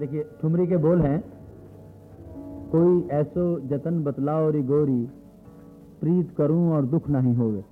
देखिए, ठुमरी के बोल हैं, कोई ऐसो जतन बतलाओ रि गोरी, प्रीत करूँ और दुख नहीं होवे।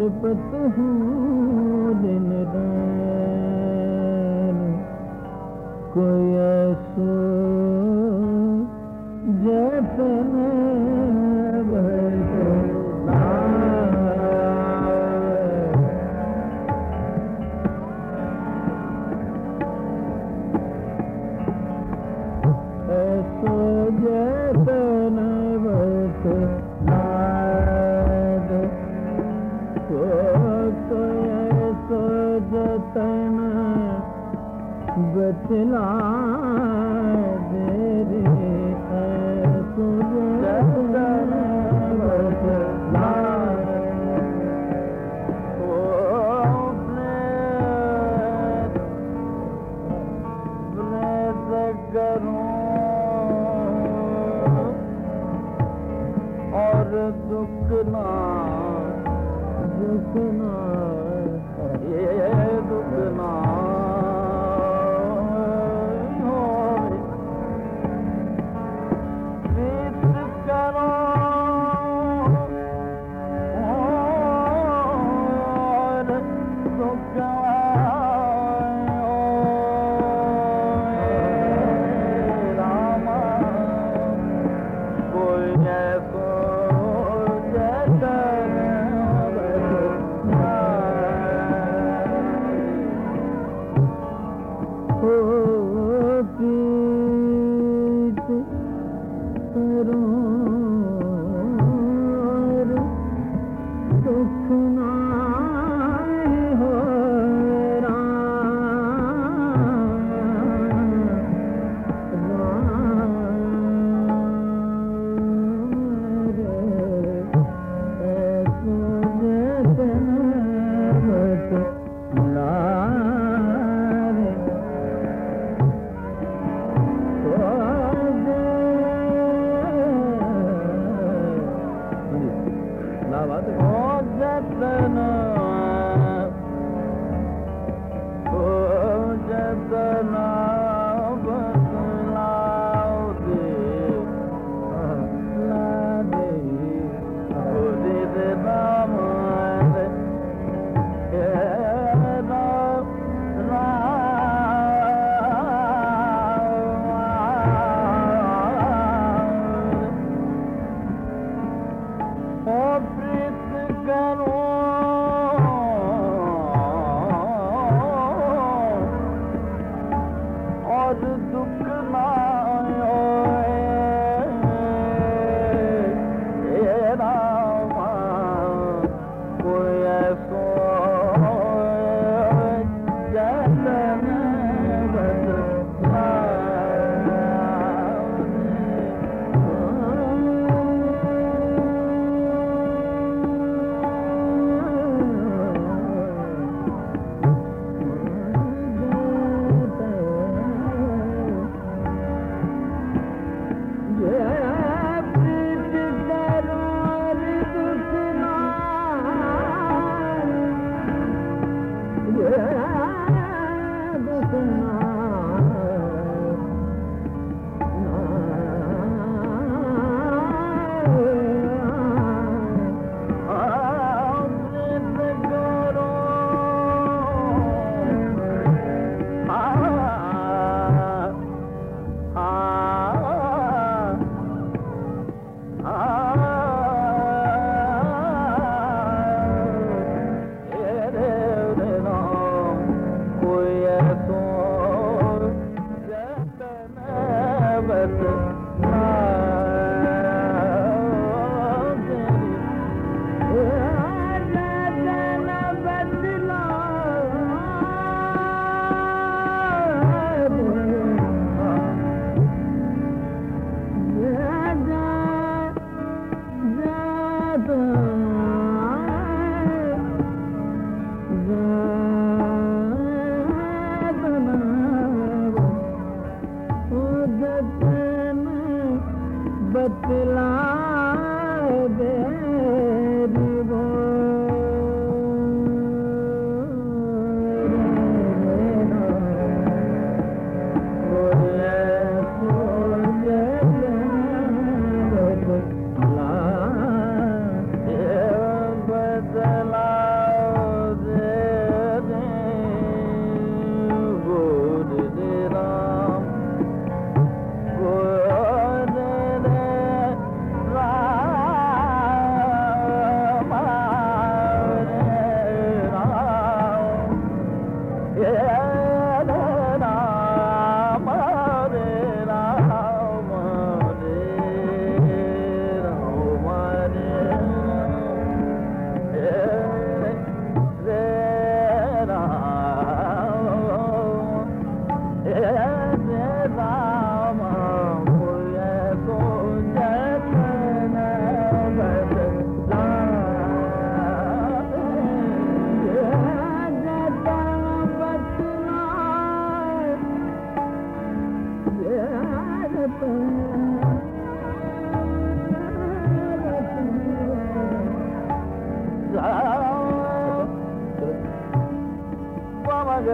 तड़पत हूँ दिन रात कोई ऐसा बतला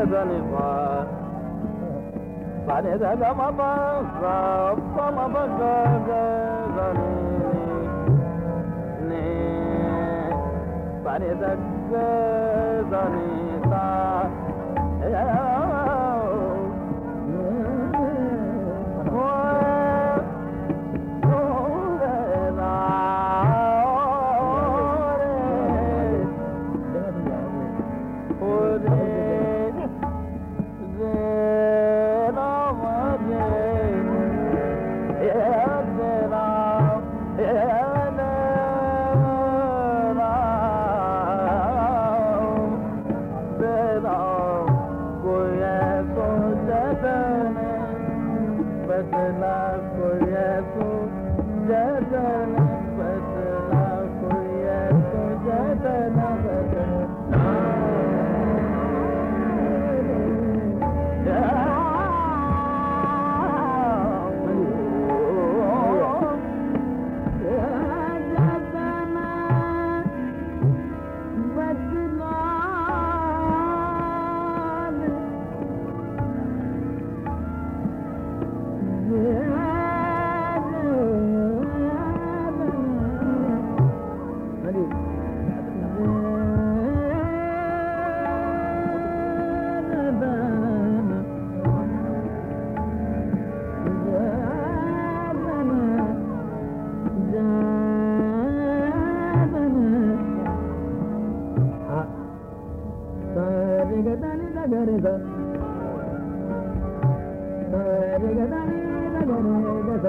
దని పా పని దగ మ ప స ప మ ప గ గ దని ని పని దగ దని సా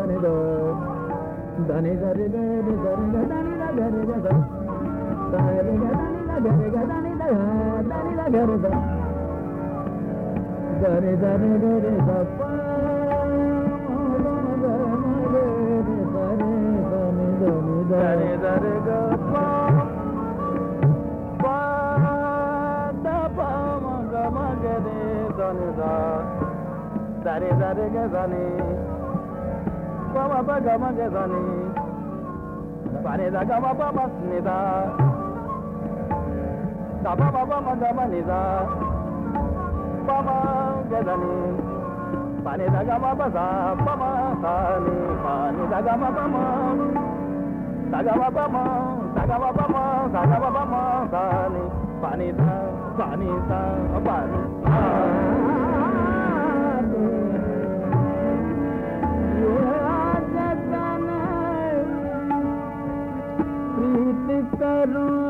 దని దో దని గరి గరి గరి గని ద గరి గ ద దని గ దని ద గరి గ దని ద దని ద గరి ద గరి గరి గరి ద ప దరి దరి గ పా దరి దరి గ దని పవ గమ గదని పనిద గమ పమ నిద దమ పమ గమ నిద పమ గదని పనిద గమ పస పమ సాని పనిద గమ పమ సగవ పమ సగవ పమ సగవ పమ సాని పనిద పనిద పని करो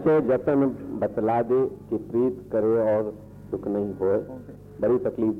ऐसे जतन बतला दे कि प्रीत करे और सुख नहीं हो बड़ी तकलीफ़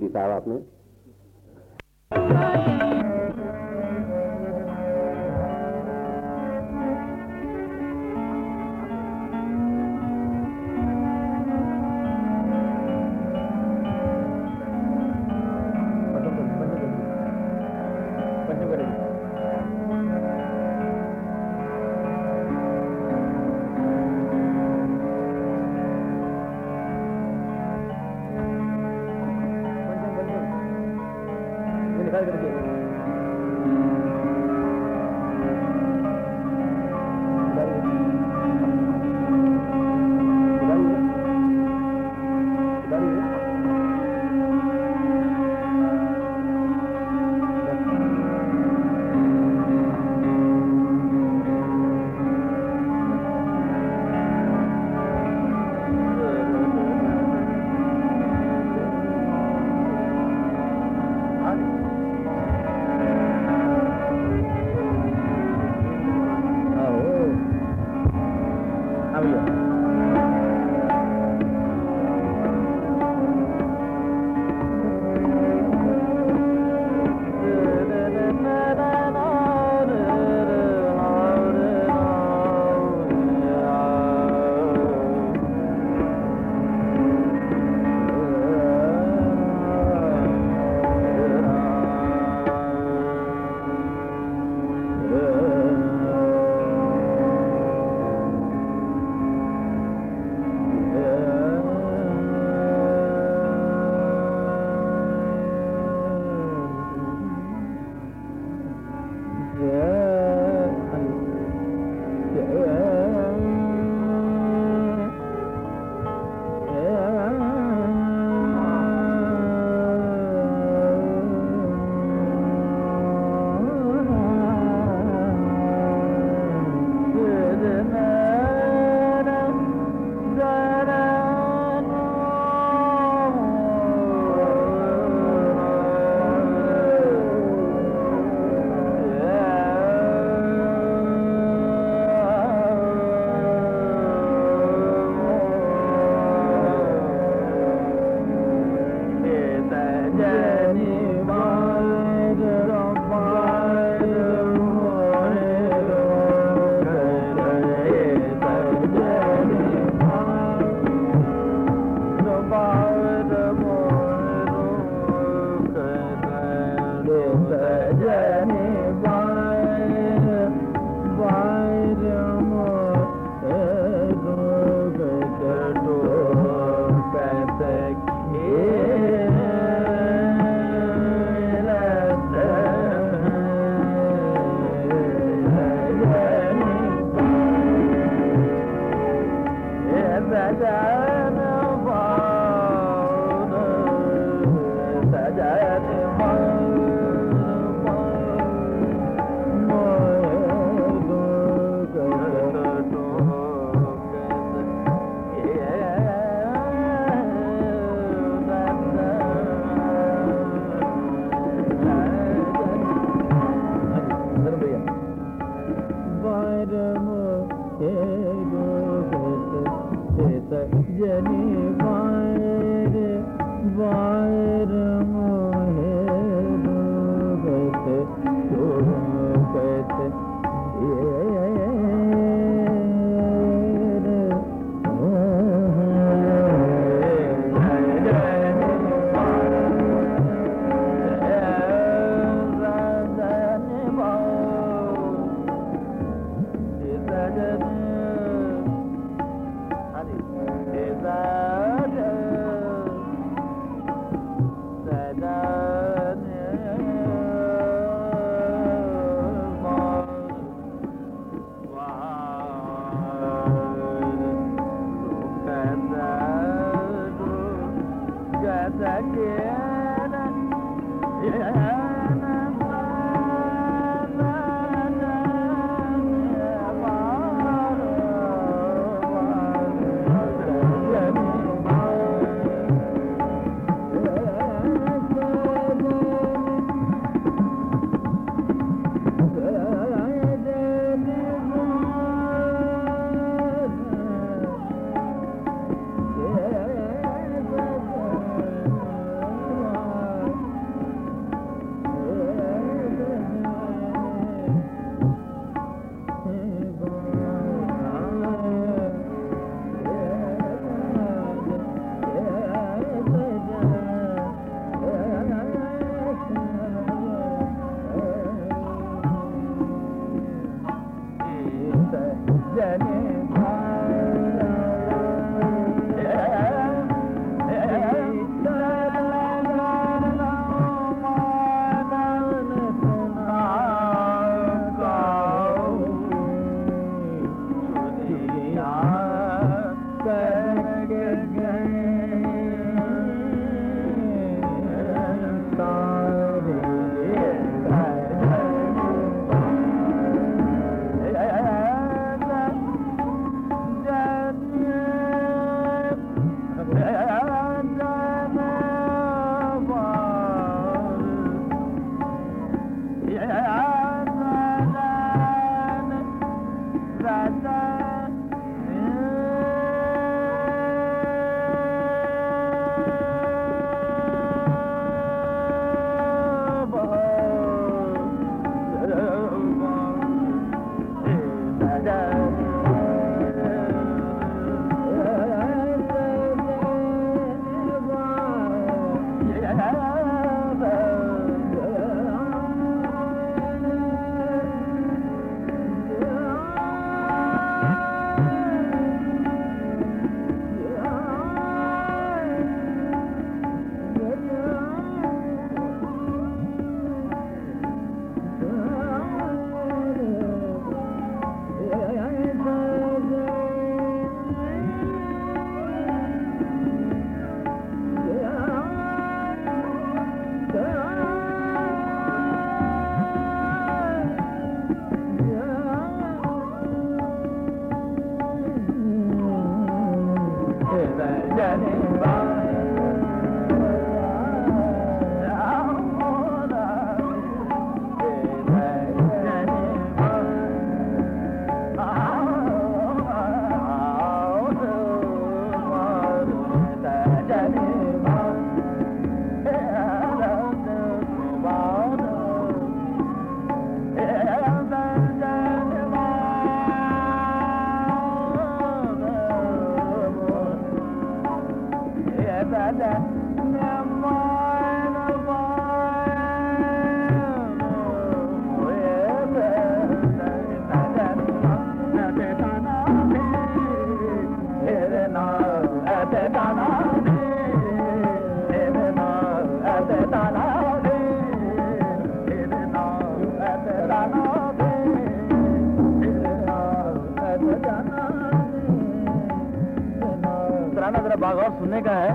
गाना जरा बागौर सुनने का है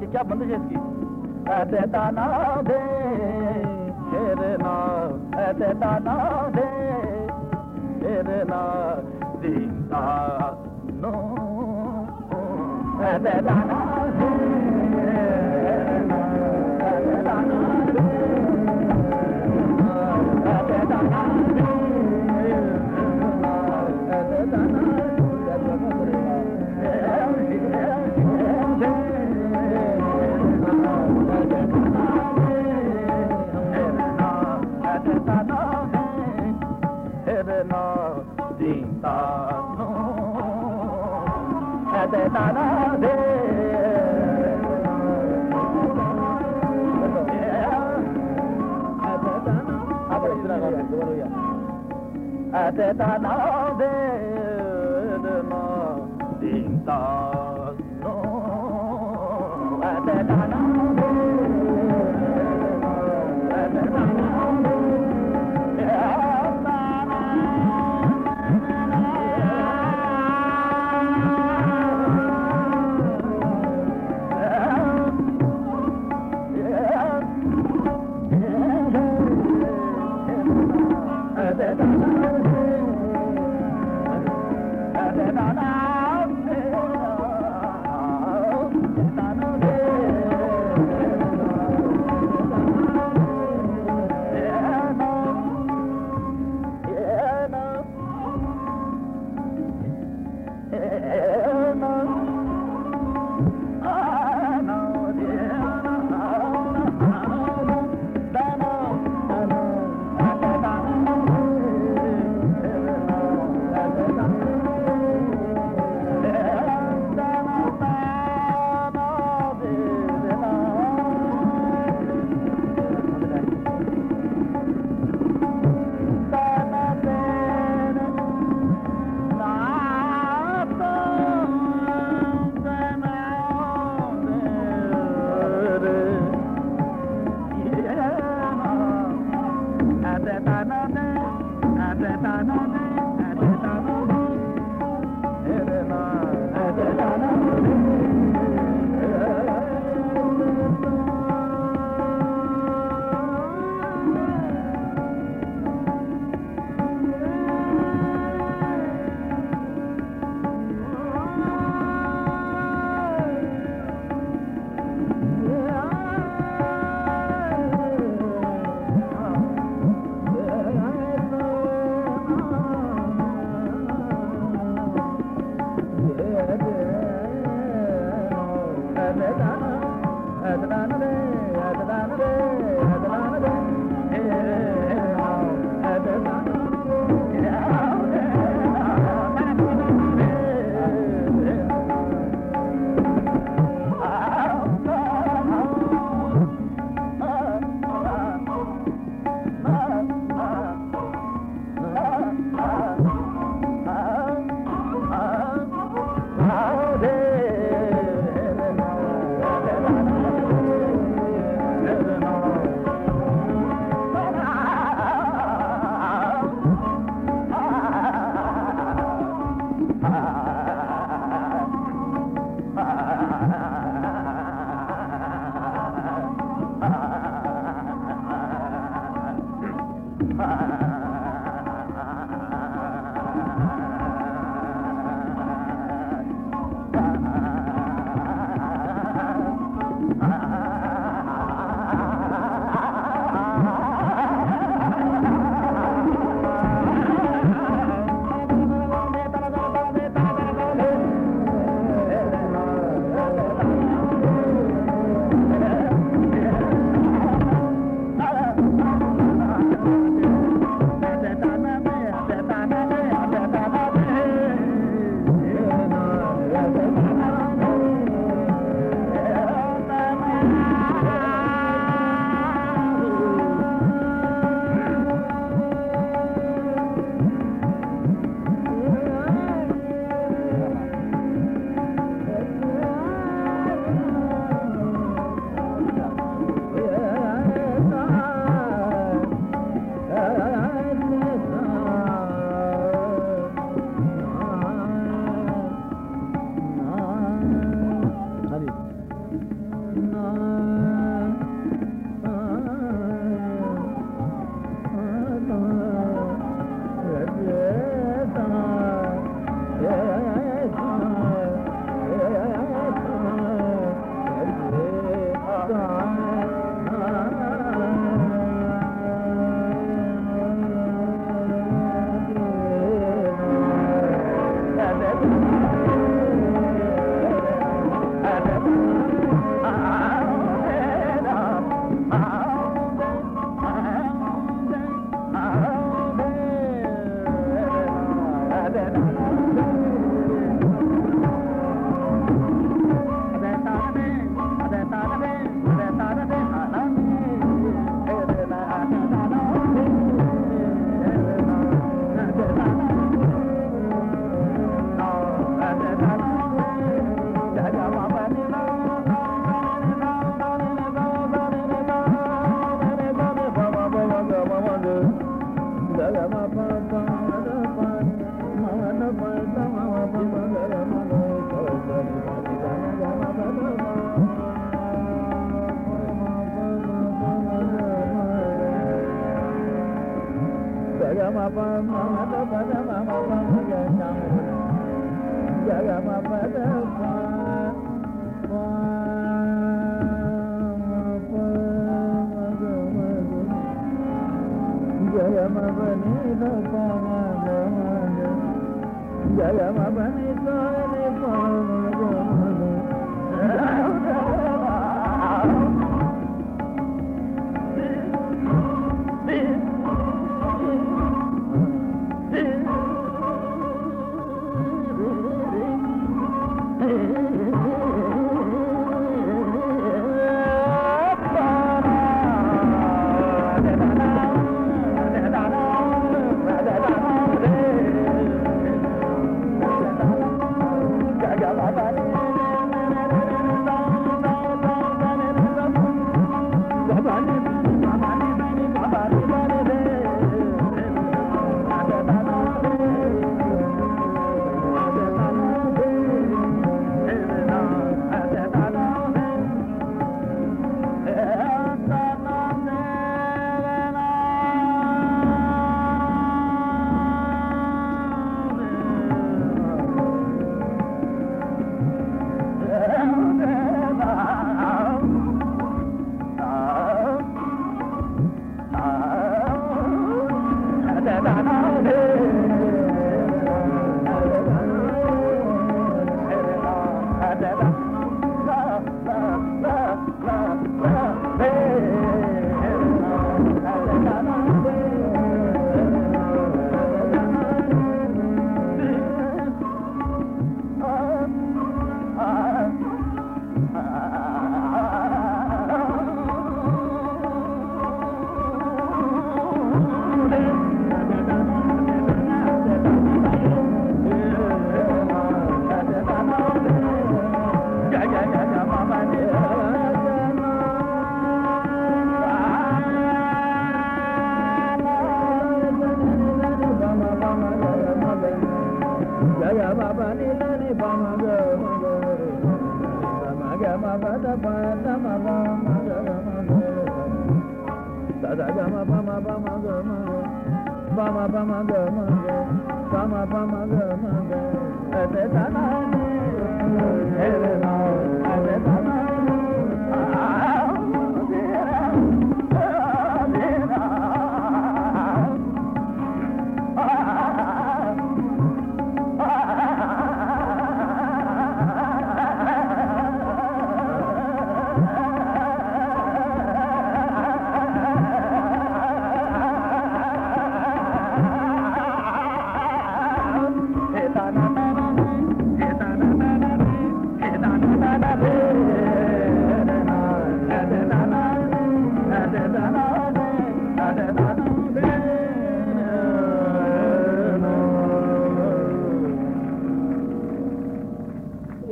कि क्या बंदिश है इसकी? ऐसे ताना दे तेरे ना ऐसे ताना दे तेरे ना ज़िंदा दा da da da da da da 哈哈哈哈。da da da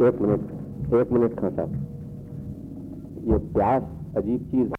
एक मिनट एक मिनट खां ये प्यास अजीब चीज़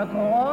agora.